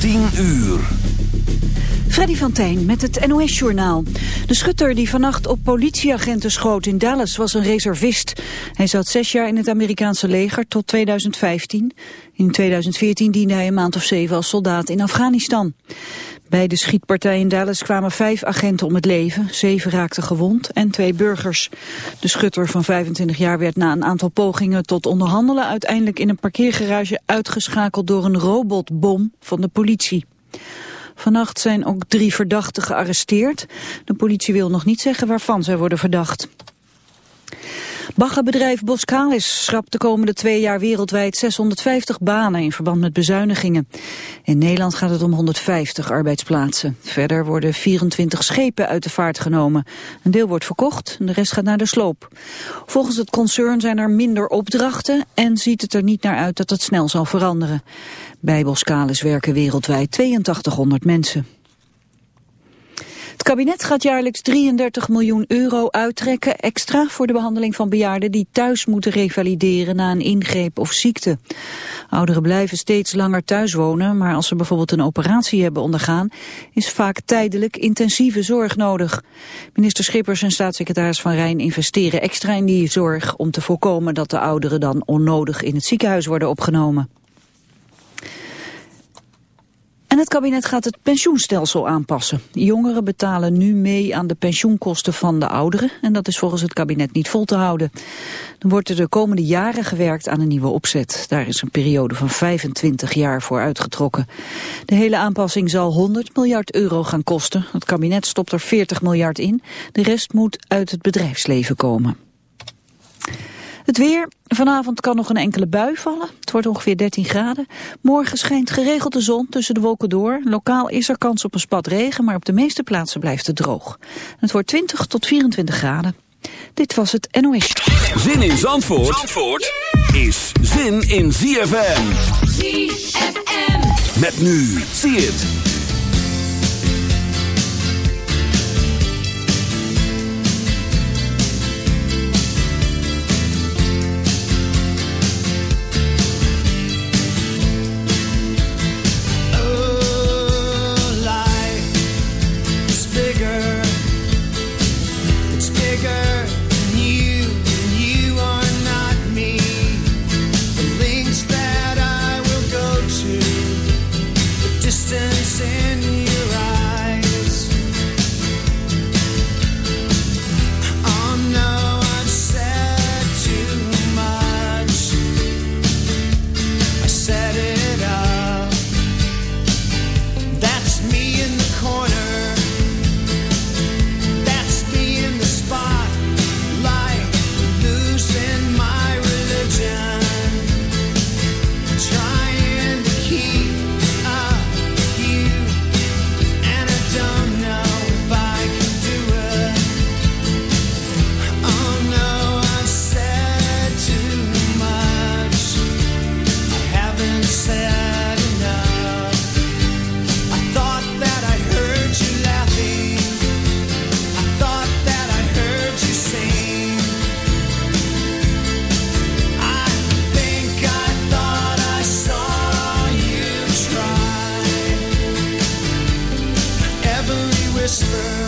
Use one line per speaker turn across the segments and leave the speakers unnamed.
10 uur.
Freddy van Tijn met het NOS-journaal. De schutter die vannacht op politieagenten schoot in Dallas was een reservist. Hij zat zes jaar in het Amerikaanse leger tot 2015. In 2014 diende hij een maand of zeven als soldaat in Afghanistan. Bij de schietpartij in Dallas kwamen vijf agenten om het leven. Zeven raakten gewond en twee burgers. De schutter van 25 jaar werd na een aantal pogingen tot onderhandelen... uiteindelijk in een parkeergarage uitgeschakeld door een robotbom van de politie. Vannacht zijn ook drie verdachten gearresteerd. De politie wil nog niet zeggen waarvan zij worden verdacht. Baggerbedrijf Boskalis schrapt de komende twee jaar wereldwijd 650 banen in verband met bezuinigingen. In Nederland gaat het om 150 arbeidsplaatsen. Verder worden 24 schepen uit de vaart genomen. Een deel wordt verkocht en de rest gaat naar de sloop. Volgens het concern zijn er minder opdrachten en ziet het er niet naar uit dat het snel zal veranderen. Bij Boskalis werken wereldwijd 8200 mensen. Het kabinet gaat jaarlijks 33 miljoen euro uittrekken extra voor de behandeling van bejaarden die thuis moeten revalideren na een ingreep of ziekte. Ouderen blijven steeds langer thuis wonen, maar als ze bijvoorbeeld een operatie hebben ondergaan, is vaak tijdelijk intensieve zorg nodig. Minister Schippers en staatssecretaris Van Rijn investeren extra in die zorg om te voorkomen dat de ouderen dan onnodig in het ziekenhuis worden opgenomen. Het kabinet gaat het pensioenstelsel aanpassen. Jongeren betalen nu mee aan de pensioenkosten van de ouderen... en dat is volgens het kabinet niet vol te houden. Dan wordt er de komende jaren gewerkt aan een nieuwe opzet. Daar is een periode van 25 jaar voor uitgetrokken. De hele aanpassing zal 100 miljard euro gaan kosten. Het kabinet stopt er 40 miljard in. De rest moet uit het bedrijfsleven komen. Het weer. Vanavond kan nog een enkele bui vallen. Het wordt ongeveer 13 graden. Morgen schijnt geregeld de zon tussen de wolken door. Lokaal is er kans op een spat regen, maar op de meeste plaatsen blijft het droog. Het wordt 20 tot 24 graden. Dit was het NOS.
Zin in Zandvoort, Zandvoort is zin in ZFM. ZFM. Met nu. Zie het.
whisper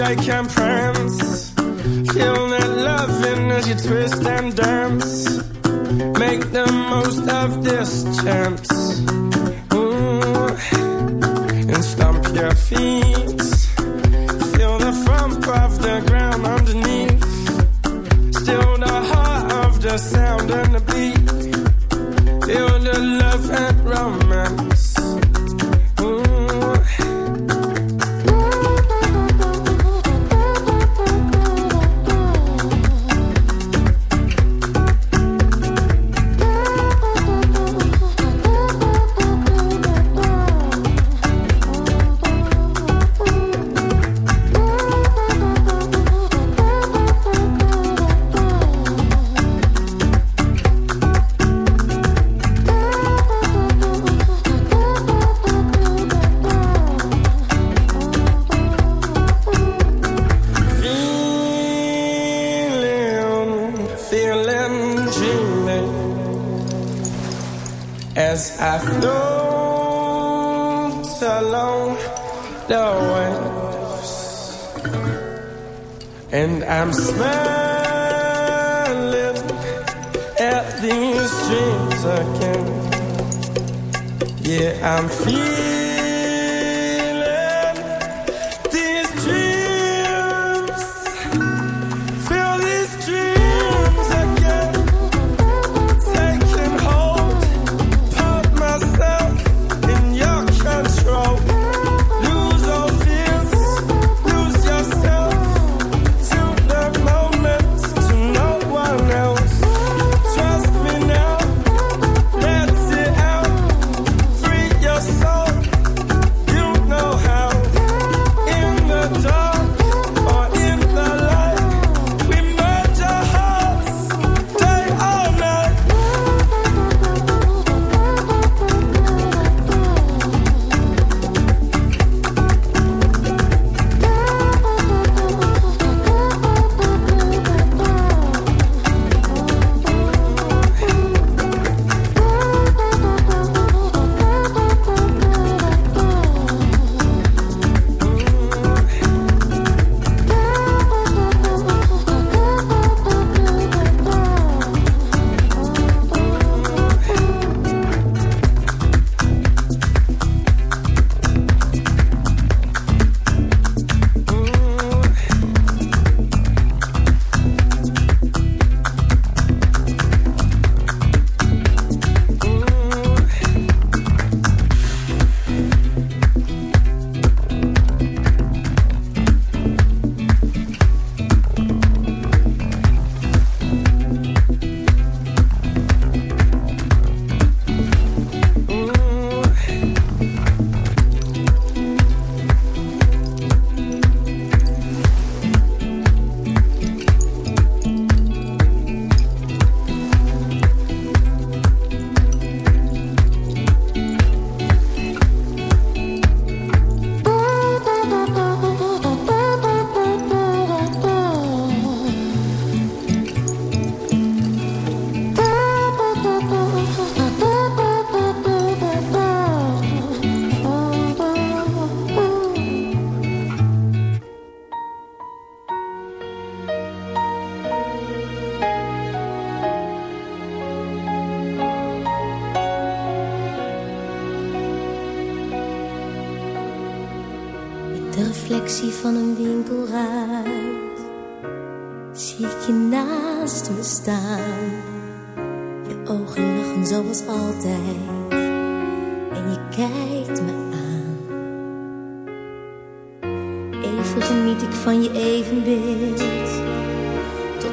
I can't prance. Feel that loving as you twist and dance. Make the most of this chance. Ooh. And stomp your feet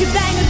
you bang a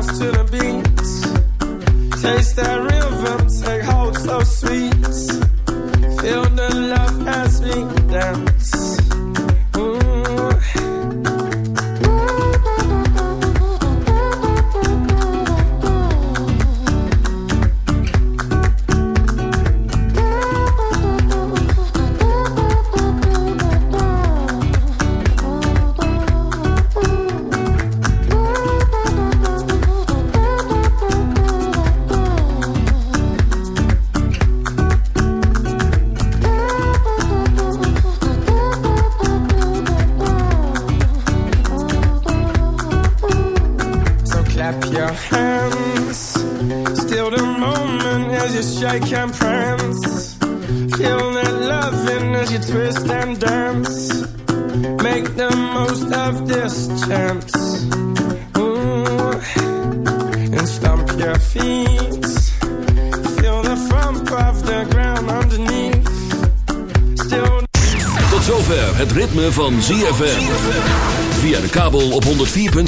Taste that